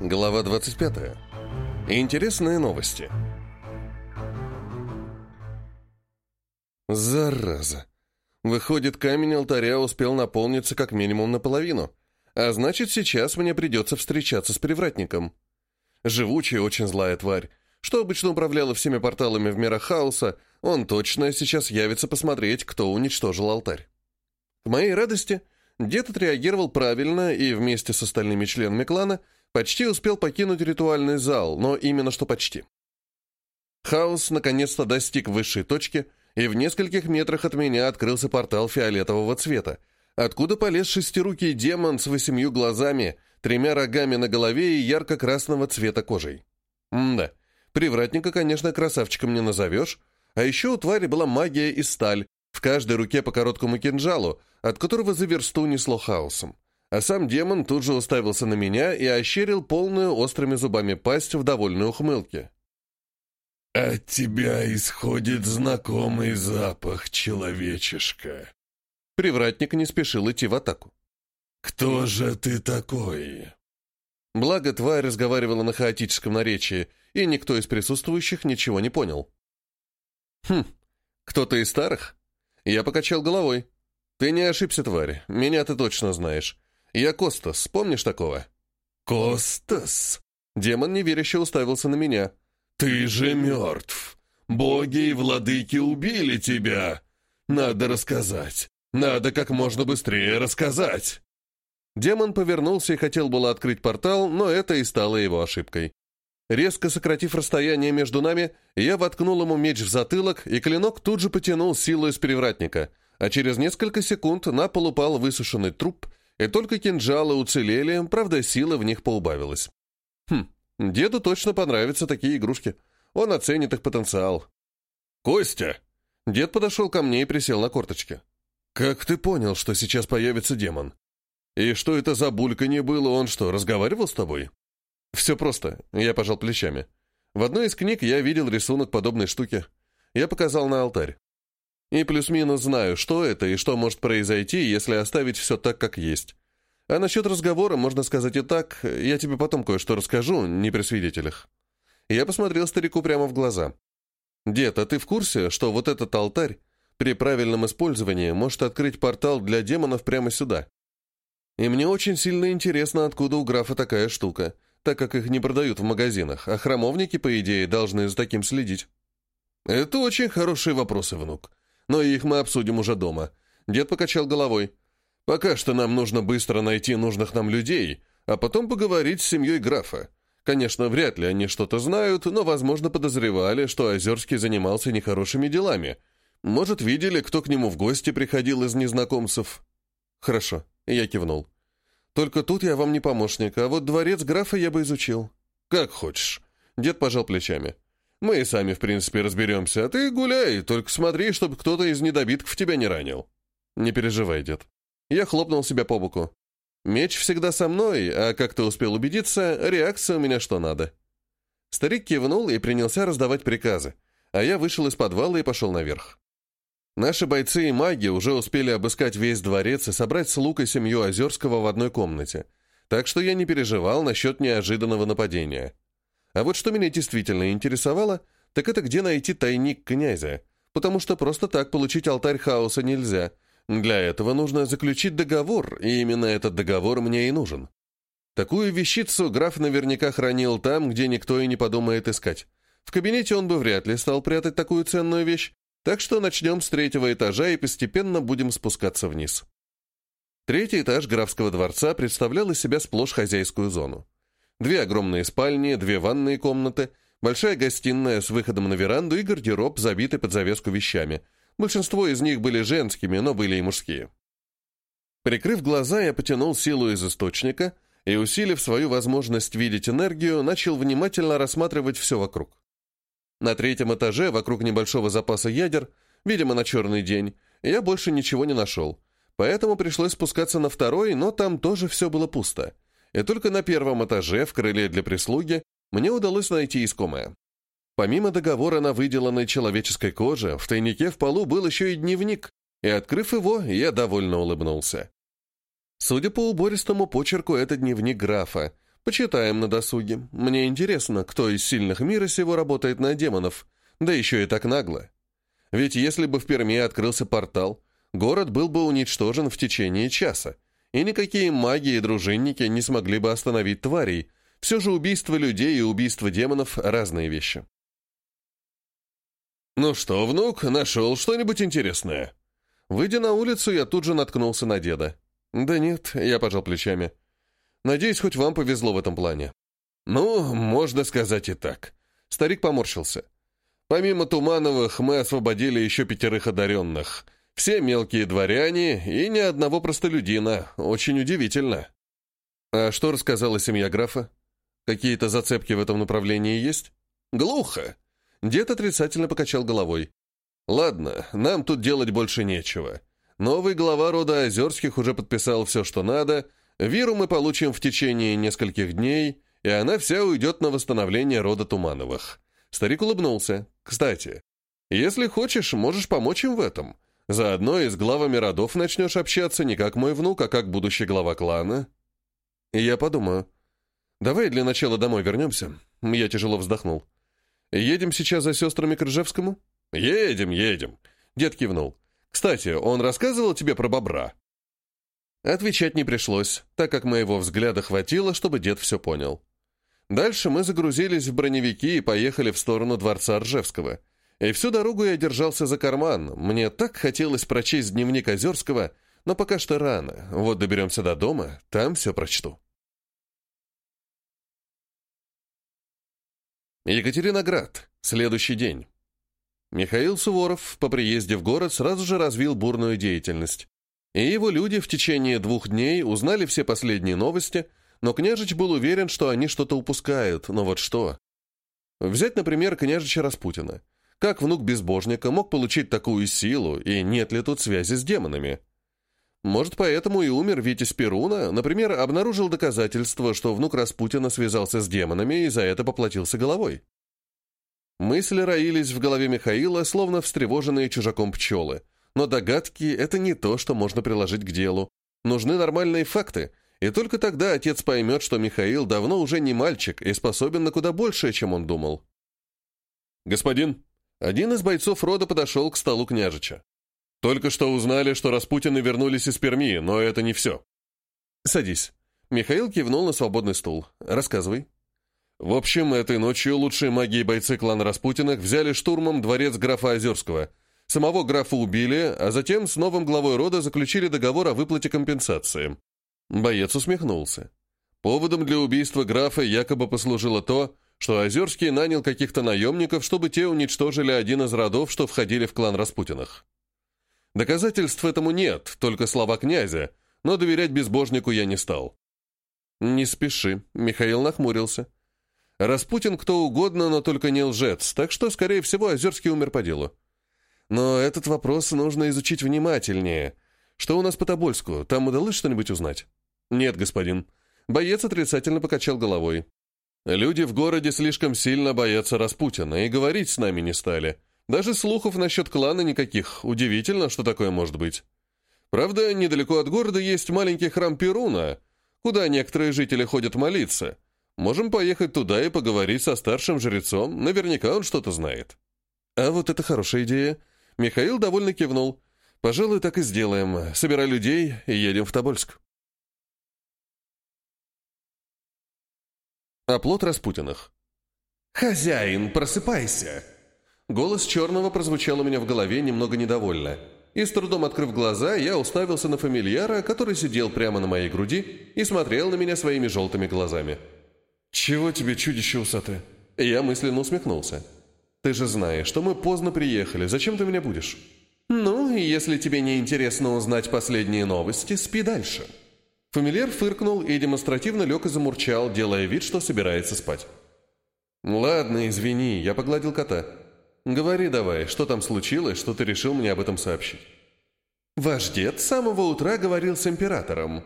Глава 25. Интересные новости. Зараза. Выходит, камень алтаря успел наполниться как минимум наполовину. А значит, сейчас мне придется встречаться с привратником. Живучая, очень злая тварь, что обычно управляла всеми порталами в мирах хаоса, он точно сейчас явится посмотреть, кто уничтожил алтарь. К моей радости, дед отреагировал правильно и вместе с остальными членами клана – Почти успел покинуть ритуальный зал, но именно что почти. Хаос наконец-то достиг высшей точки, и в нескольких метрах от меня открылся портал фиолетового цвета, откуда полез шестирукий демон с восемью глазами, тремя рогами на голове и ярко-красного цвета кожей. М-да, привратника, конечно, красавчиком не назовешь, а еще у твари была магия и сталь, в каждой руке по короткому кинжалу, от которого за версту несло хаосом а сам демон тут же уставился на меня и ощерил полную острыми зубами пасть в довольной ухмылке. «От тебя исходит знакомый запах, человечишка». Привратник не спешил идти в атаку. «Кто же ты такой?» Благо, тварь разговаривала на хаотическом наречии, и никто из присутствующих ничего не понял. «Хм, кто-то из старых?» Я покачал головой. «Ты не ошибся, тварь, меня ты точно знаешь. «Я Костас, помнишь такого?» «Костас?» Демон неверяще уставился на меня. «Ты же мертв! Боги и владыки убили тебя! Надо рассказать! Надо как можно быстрее рассказать!» Демон повернулся и хотел было открыть портал, но это и стало его ошибкой. Резко сократив расстояние между нами, я воткнул ему меч в затылок, и клинок тут же потянул силу из привратника, а через несколько секунд на пол упал высушенный труп — и только кинжалы уцелели, правда, сила в них поубавилась. Хм, деду точно понравятся такие игрушки. Он оценит их потенциал. «Костя!» Дед подошел ко мне и присел на корточки. «Как ты понял, что сейчас появится демон? И что это за бульканье было? Он что, разговаривал с тобой?» «Все просто», — я пожал плечами. В одной из книг я видел рисунок подобной штуки. Я показал на алтарь. И плюс-минус знаю, что это и что может произойти, если оставить все так, как есть. А насчет разговора можно сказать и так, я тебе потом кое-что расскажу, не при свидетелях. Я посмотрел старику прямо в глаза. «Дед, а ты в курсе, что вот этот алтарь при правильном использовании может открыть портал для демонов прямо сюда? И мне очень сильно интересно, откуда у графа такая штука, так как их не продают в магазинах, а храмовники, по идее, должны за таким следить». «Это очень хорошие вопросы, внук», но их мы обсудим уже дома. Дед покачал головой. Пока что нам нужно быстро найти нужных нам людей, а потом поговорить с семьей графа. Конечно, вряд ли они что-то знают, но, возможно, подозревали, что Озерский занимался нехорошими делами. Может, видели, кто к нему в гости приходил из незнакомцев. Хорошо, я кивнул. Только тут я вам не помощник, а вот дворец графа я бы изучил. Как хочешь. Дед пожал плечами. Мы и сами, в принципе, разберемся, а ты гуляй, только смотри, чтобы кто-то из недобитков тебя не ранил». «Не переживай, дед». Я хлопнул себя по боку. «Меч всегда со мной, а как ты успел убедиться, реакция у меня что надо». Старик кивнул и принялся раздавать приказы, а я вышел из подвала и пошел наверх. Наши бойцы и маги уже успели обыскать весь дворец и собрать слуг и семью Озерского в одной комнате, так что я не переживал насчет неожиданного нападения. А вот что меня действительно интересовало, так это где найти тайник князя, потому что просто так получить алтарь хаоса нельзя. Для этого нужно заключить договор, и именно этот договор мне и нужен. Такую вещицу граф наверняка хранил там, где никто и не подумает искать. В кабинете он бы вряд ли стал прятать такую ценную вещь, так что начнем с третьего этажа и постепенно будем спускаться вниз. Третий этаж графского дворца представлял из себя сплошь хозяйскую зону. Две огромные спальни, две ванные комнаты, большая гостиная с выходом на веранду и гардероб, забитый под завеску вещами. Большинство из них были женскими, но были и мужские. Прикрыв глаза, я потянул силу из источника и, усилив свою возможность видеть энергию, начал внимательно рассматривать все вокруг. На третьем этаже, вокруг небольшого запаса ядер, видимо, на черный день, я больше ничего не нашел. Поэтому пришлось спускаться на второй, но там тоже все было пусто и только на первом этаже, в крыле для прислуги, мне удалось найти искомое. Помимо договора на выделанной человеческой коже, в тайнике в полу был еще и дневник, и, открыв его, я довольно улыбнулся. Судя по убористому почерку, это дневник графа, Почитаем на досуге. Мне интересно, кто из сильных мира сего работает на демонов, да еще и так нагло. Ведь если бы в Перми открылся портал, город был бы уничтожен в течение часа, и никакие маги и дружинники не смогли бы остановить тварей. Все же убийство людей и убийство демонов — разные вещи. «Ну что, внук, нашел что-нибудь интересное?» Выйдя на улицу, я тут же наткнулся на деда. «Да нет», — я пожал плечами. «Надеюсь, хоть вам повезло в этом плане». «Ну, можно сказать и так». Старик поморщился. «Помимо Тумановых, мы освободили еще пятерых одаренных. Все мелкие дворяне и ни одного простолюдина. Очень удивительно». «А что рассказала семья графа? Какие-то зацепки в этом направлении есть?» «Глухо», Дед отрицательно покачал головой. «Ладно, нам тут делать больше нечего. Новый глава рода Озерских уже подписал все, что надо. Виру мы получим в течение нескольких дней, и она вся уйдет на восстановление рода Тумановых». Старик улыбнулся. «Кстати, если хочешь, можешь помочь им в этом. Заодно и с главами родов начнешь общаться не как мой внук, а как будущий глава клана». «Я подумаю. Давай для начала домой вернемся». Я тяжело вздохнул. «Едем сейчас за сестрами к Ржевскому?» «Едем, едем», — дед кивнул. «Кстати, он рассказывал тебе про бобра?» Отвечать не пришлось, так как моего взгляда хватило, чтобы дед все понял. Дальше мы загрузились в броневики и поехали в сторону дворца Ржевского. И всю дорогу я держался за карман. Мне так хотелось прочесть дневник Озерского, но пока что рано. Вот доберемся до дома, там все прочту. Екатериноград. Следующий день. Михаил Суворов по приезде в город сразу же развил бурную деятельность. И его люди в течение двух дней узнали все последние новости, но княжич был уверен, что они что-то упускают, но вот что. Взять, например, княжича Распутина. Как внук безбожника мог получить такую силу, и нет ли тут связи с демонами? Может, поэтому и умер Витязь Перуна, например, обнаружил доказательство, что внук Распутина связался с демонами и за это поплатился головой. Мысли роились в голове Михаила, словно встревоженные чужаком пчелы. Но догадки — это не то, что можно приложить к делу. Нужны нормальные факты, и только тогда отец поймет, что Михаил давно уже не мальчик и способен на куда большее, чем он думал. «Господин!» Один из бойцов рода подошел к столу княжича. Только что узнали, что Распутины вернулись из Перми, но это не все. Садись. Михаил кивнул на свободный стул. Рассказывай. В общем, этой ночью лучшие маги и бойцы клана Распутиных взяли штурмом дворец графа Озерского. Самого графа убили, а затем с новым главой рода заключили договор о выплате компенсации. Боец усмехнулся. Поводом для убийства графа якобы послужило то, что Озерский нанял каких-то наемников, чтобы те уничтожили один из родов, что входили в клан Распутиных. Доказательств этому нет, только слова князя, но доверять безбожнику я не стал. «Не спеши», — Михаил нахмурился. «Распутин кто угодно, но только не лжец, так что, скорее всего, Озерский умер по делу. Но этот вопрос нужно изучить внимательнее. Что у нас по Тобольску? Там удалось что-нибудь узнать?» «Нет, господин». Боец отрицательно покачал головой. «Люди в городе слишком сильно боятся Распутина и говорить с нами не стали. Даже слухов насчет клана никаких. Удивительно, что такое может быть. Правда, недалеко от города есть маленький храм Перуна, куда некоторые жители ходят молиться. Можем поехать туда и поговорить со старшим жрецом, наверняка он что-то знает. А вот это хорошая идея. Михаил довольно кивнул. Пожалуй, так и сделаем. Собирай людей и едем в Тобольск. Оплот Распутиных. «Хозяин, просыпайся!» Голос черного прозвучал у меня в голове немного недовольно. И с трудом открыв глаза, я уставился на фамильяра, который сидел прямо на моей груди и смотрел на меня своими желтыми глазами. «Чего тебе, чудище усатое?» Я мысленно усмехнулся. «Ты же знаешь, что мы поздно приехали. Зачем ты меня будешь?» «Ну, если тебе не интересно узнать последние новости, спи дальше». Фамильяр фыркнул и демонстративно лег и замурчал, делая вид, что собирается спать. «Ладно, извини, я погладил кота». «Говори давай, что там случилось, что ты решил мне об этом сообщить?» «Ваш дед с самого утра говорил с императором».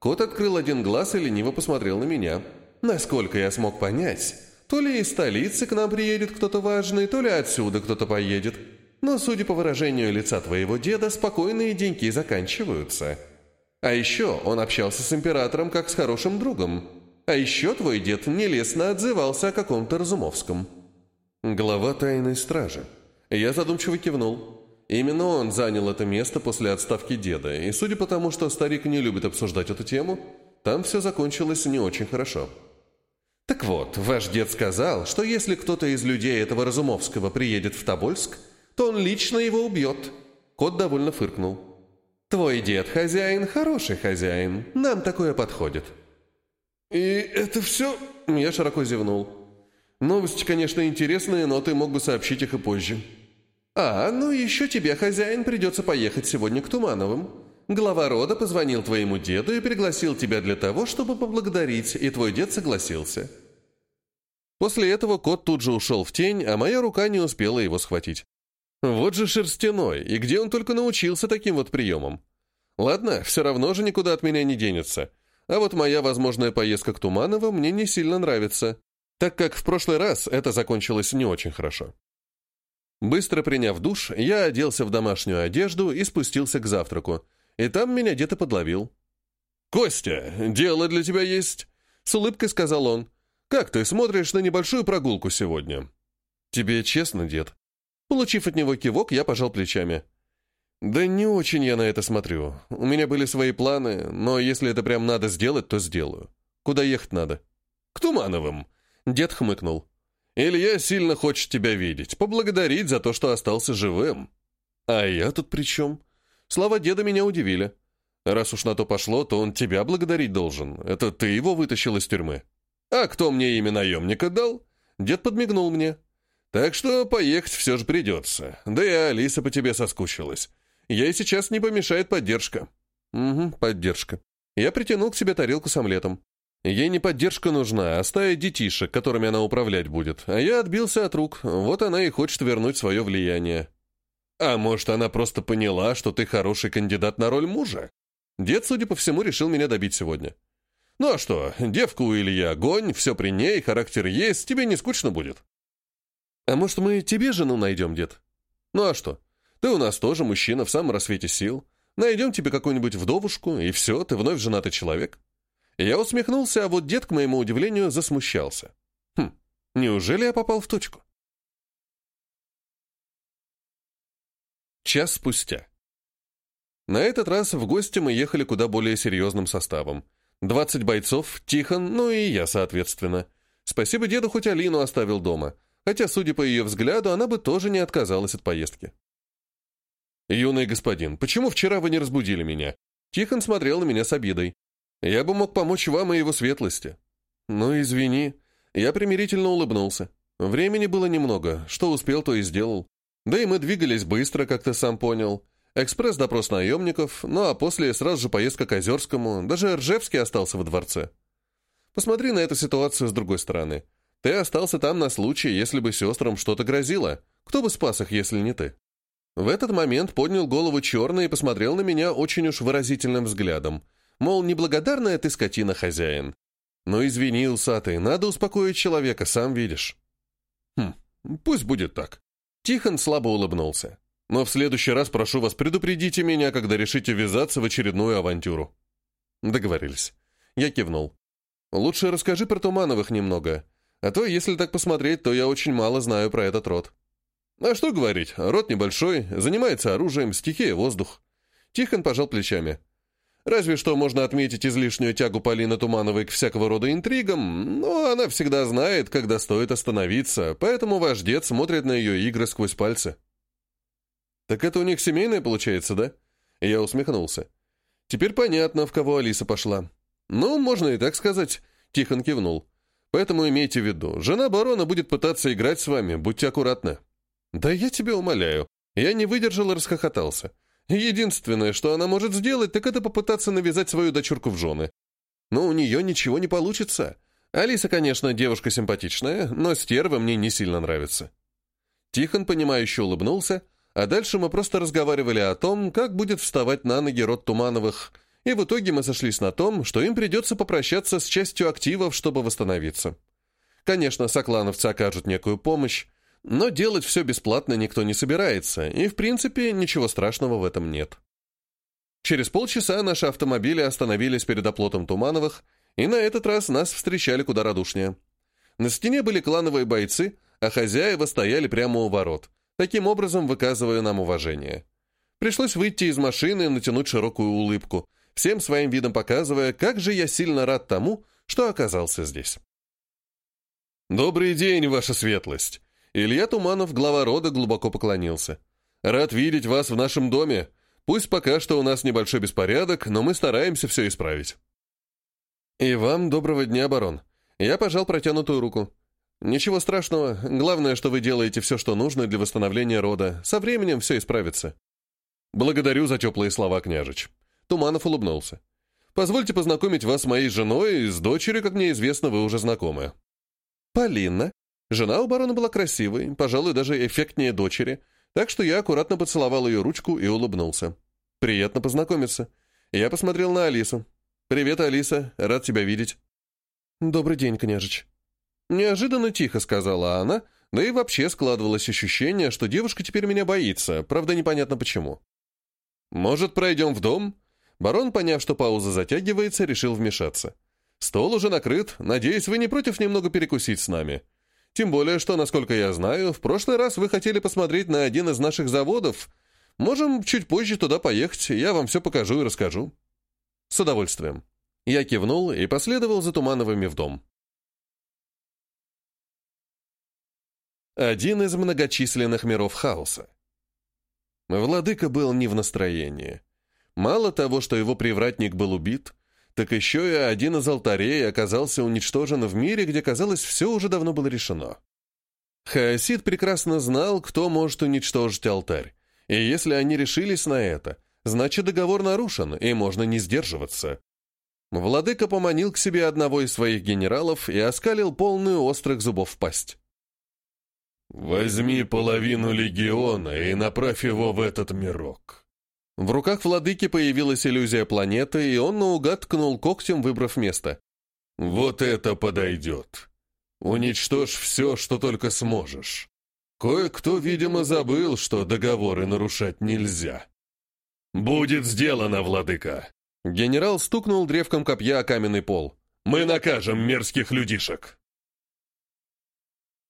Кот открыл один глаз и лениво посмотрел на меня. «Насколько я смог понять, то ли из столицы к нам приедет кто-то важный, то ли отсюда кто-то поедет. Но, судя по выражению лица твоего деда, спокойные деньки заканчиваются. А еще он общался с императором как с хорошим другом. А еще твой дед нелестно отзывался о каком-то Разумовском». Глава тайной стражи. Я задумчиво кивнул. Именно он занял это место после отставки деда, и судя по тому, что старик не любит обсуждать эту тему, там все закончилось не очень хорошо. Так вот, ваш дед сказал, что если кто-то из людей этого Разумовского приедет в Тобольск, то он лично его убьет. Кот довольно фыркнул. Твой дед хозяин, хороший хозяин. Нам такое подходит. И это все... Я широко зевнул. Новости, конечно, интересные, но ты мог бы сообщить их и позже. А, ну еще тебе, хозяин, придется поехать сегодня к Тумановым. Глава рода позвонил твоему деду и пригласил тебя для того, чтобы поблагодарить, и твой дед согласился. После этого кот тут же ушел в тень, а моя рука не успела его схватить. Вот же шерстяной, и где он только научился таким вот приемам. Ладно, все равно же никуда от меня не денется. А вот моя возможная поездка к Туманову мне не сильно нравится, так как в прошлый раз это закончилось не очень хорошо. Быстро приняв душ, я оделся в домашнюю одежду и спустился к завтраку, и там меня где-то подловил. «Костя, дело для тебя есть!» — с улыбкой сказал он. «Как ты смотришь на небольшую прогулку сегодня?» «Тебе честно, дед?» Получив от него кивок, я пожал плечами. «Да не очень я на это смотрю. У меня были свои планы, но если это прям надо сделать, то сделаю. Куда ехать надо?» «К Тумановым!» Дед хмыкнул. «Илья сильно хочет тебя видеть, поблагодарить за то, что остался живым». «А я тут при чем?» Слова деда меня удивили. Раз уж на то пошло, то он тебя благодарить должен. Это ты его вытащил из тюрьмы. А кто мне имя наемника дал? Дед подмигнул мне. Так что поехать все же придется. Да и Алиса по тебе соскучилась. Ей сейчас не помешает поддержка. Угу, поддержка. Я притянул к себе тарелку с омлетом. Ей не поддержка нужна, а стая детишек, которыми она управлять будет. А я отбился от рук. Вот она и хочет вернуть свое влияние. А может, она просто поняла, что ты хороший кандидат на роль мужа? Дед, судя по всему, решил меня добить сегодня. Ну а что, девка у Ильи огонь, все при ней, характер есть, тебе не скучно будет. А может, мы тебе жену найдем, дед? Ну а что? Ты у нас тоже мужчина в самом рассвете сил. Найдем тебе какую-нибудь вдовушку, и все, ты вновь женатый человек. Я усмехнулся, а вот дед, к моему удивлению, засмущался. Хм, неужели я попал в точку? Час спустя. На этот раз в гости мы ехали куда более серьезным составом. 20 бойцов, Тихон, ну и я, соответственно. Спасибо деду, хоть Алину оставил дома, хотя, судя по ее взгляду, она бы тоже не отказалась от поездки. «Юный господин, почему вчера вы не разбудили меня?» Тихон смотрел на меня с обидой. «Я бы мог помочь вам и его светлости». «Ну, извини». Я примирительно улыбнулся. Времени было немного, что успел, то и сделал. Да и мы двигались быстро, как ты сам понял. Экспресс-допрос наемников, ну а после сразу же поездка к Озерскому, даже Ржевский остался во дворце. Посмотри на эту ситуацию с другой стороны. Ты остался там на случай, если бы сестрам что-то грозило. Кто бы спас их, если не ты? В этот момент поднял голову черный и посмотрел на меня очень уж выразительным взглядом. Мол, неблагодарная ты скотина, хозяин. Но извини, усатый, надо успокоить человека, сам видишь. Хм, пусть будет так. Тихон слабо улыбнулся. «Но в следующий раз прошу вас, предупредите меня, когда решите ввязаться в очередную авантюру». Договорились. Я кивнул. «Лучше расскажи про Тумановых немного. А то, если так посмотреть, то я очень мало знаю про этот род». «А что говорить, род небольшой, занимается оружием, стихия воздух». Тихон пожал плечами. Разве что можно отметить излишнюю тягу Полины Тумановой к всякого рода интригам, но она всегда знает, когда стоит остановиться, поэтому ваш дед смотрит на ее игры сквозь пальцы. «Так это у них семейное получается, да?» Я усмехнулся. «Теперь понятно, в кого Алиса пошла». «Ну, можно и так сказать», — Тихон кивнул. «Поэтому имейте в виду, жена барона будет пытаться играть с вами, будьте аккуратны». «Да я тебя умоляю». Я не выдержал и расхохотался. Единственное, что она может сделать, так это попытаться навязать свою дочурку в жены. Но у нее ничего не получится. Алиса, конечно, девушка симпатичная, но стерва мне не сильно нравится. Тихон, понимающе улыбнулся, а дальше мы просто разговаривали о том, как будет вставать на ноги род Тумановых, и в итоге мы сошлись на том, что им придется попрощаться с частью активов, чтобы восстановиться. Конечно, соклановцы окажут некую помощь, но делать все бесплатно никто не собирается, и, в принципе, ничего страшного в этом нет. Через полчаса наши автомобили остановились перед оплотом Тумановых, И на этот раз нас встречали куда радушнее. На стене были клановые бойцы, а хозяева стояли прямо у ворот, таким образом выказывая нам уважение. Пришлось выйти из машины и натянуть широкую улыбку, всем своим видом показывая, как же я сильно рад тому, что оказался здесь. «Добрый день, ваша светлость!» Илья Туманов, глава рода, глубоко поклонился. «Рад видеть вас в нашем доме. Пусть пока что у нас небольшой беспорядок, но мы стараемся все исправить». «И вам доброго дня, барон», я пожал протянутую руку. «Ничего страшного. Главное, что вы делаете все, что нужно для восстановления рода. Со временем все исправится». «Благодарю за теплые слова, княжич». Туманов улыбнулся. «Позвольте познакомить вас с моей женой и с дочерью, как мне известно, вы уже знакомы». «Полина». Жена у барона была красивой, пожалуй, даже эффектнее дочери, так что я аккуратно поцеловал ее ручку и улыбнулся. «Приятно познакомиться». Я посмотрел на Алису. «Привет, Алиса. Рад тебя видеть». «Добрый день, княжич». Неожиданно тихо сказала она, да и вообще складывалось ощущение, что девушка теперь меня боится, правда непонятно почему. «Может, пройдем в дом?» Барон, поняв, что пауза затягивается, решил вмешаться. «Стол уже накрыт. Надеюсь, вы не против немного перекусить с нами. Тем более, что, насколько я знаю, в прошлый раз вы хотели посмотреть на один из наших заводов. Можем чуть позже туда поехать, я вам все покажу и расскажу». «С удовольствием». Я кивнул и последовал за Тумановыми в дом. Один из многочисленных миров хаоса. Владыка был не в настроении. Мало того, что его привратник был убит, так еще и один из алтарей оказался уничтожен в мире, где, казалось, все уже давно было решено. Хаосид прекрасно знал, кто может уничтожить алтарь, и если они решились на это, значит договор нарушен, и можно не сдерживаться. Владыка поманил к себе одного из своих генералов и оскалил полную острых зубов пасть. «Возьми половину легиона и направь его в этот мирок». В руках владыки появилась иллюзия планеты, и он наугад ткнул когтем, выбрав место. «Вот это подойдет. Уничтожь все, что только сможешь. Кое-кто, видимо, забыл, что договоры нарушать нельзя». «Будет сделано, владыка!» Генерал стукнул древком копья о каменный пол. «Мы накажем мерзких людишек!»